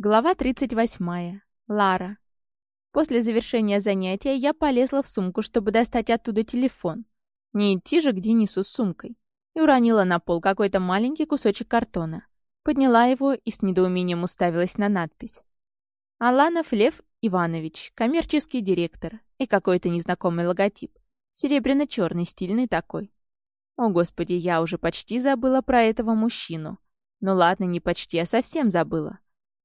Глава 38. Лара. После завершения занятия я полезла в сумку, чтобы достать оттуда телефон. Не идти же к Денису с сумкой. И уронила на пол какой-то маленький кусочек картона. Подняла его и с недоумением уставилась на надпись. Аланов Лев Иванович, коммерческий директор. И какой-то незнакомый логотип. Серебряно-черный, стильный такой. О, господи, я уже почти забыла про этого мужчину. Ну ладно, не почти, а совсем забыла.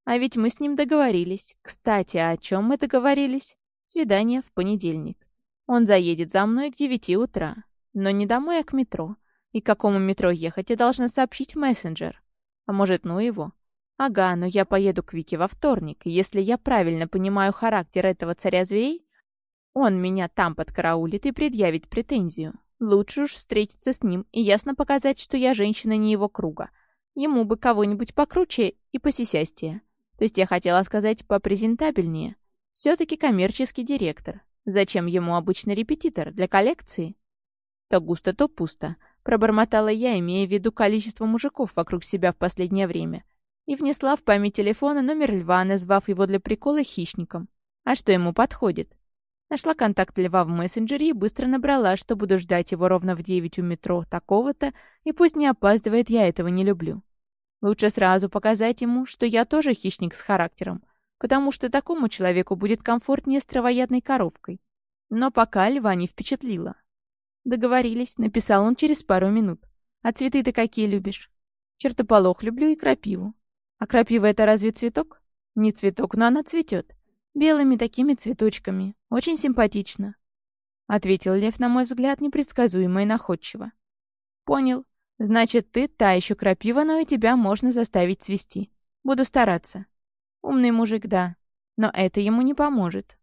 А ведь мы с ним договорились. Кстати, о чем мы договорились? Свидание в понедельник. Он заедет за мной к девяти утра. Но не домой, а к метро. И к какому метро ехать я должна сообщить мессенджер. А может, ну его? Ага, но я поеду к Вике во вторник. Если я правильно понимаю характер этого царя зверей, он меня там подкараулит и предъявит претензию. Лучше уж встретиться с ним и ясно показать, что я женщина не его круга. Ему бы кого-нибудь покруче и посисястее. То есть я хотела сказать попрезентабельнее. Все-таки коммерческий директор. Зачем ему обычный репетитор? Для коллекции? То густо, то пусто. Пробормотала я, имея в виду количество мужиков вокруг себя в последнее время. И внесла в память телефона номер льва, назвав его для прикола хищником. А что ему подходит? Нашла контакт льва в мессенджере и быстро набрала, что буду ждать его ровно в девять у метро такого-то, и пусть не опаздывает, я этого не люблю. Лучше сразу показать ему, что я тоже хищник с характером, потому что такому человеку будет комфортнее с травоядной коровкой. Но пока льва не впечатлила. Договорились, написал он через пару минут. А цветы ты какие любишь? Чертополох люблю и крапиву. А крапива это разве цветок? Не цветок, но она цветет. Белыми такими цветочками. Очень симпатично. Ответил Лев, на мой взгляд, непредсказуемо и находчиво. Понял. Значит, ты та еще крапива, но и тебя можно заставить цвести. Буду стараться. Умный мужик, да. Но это ему не поможет.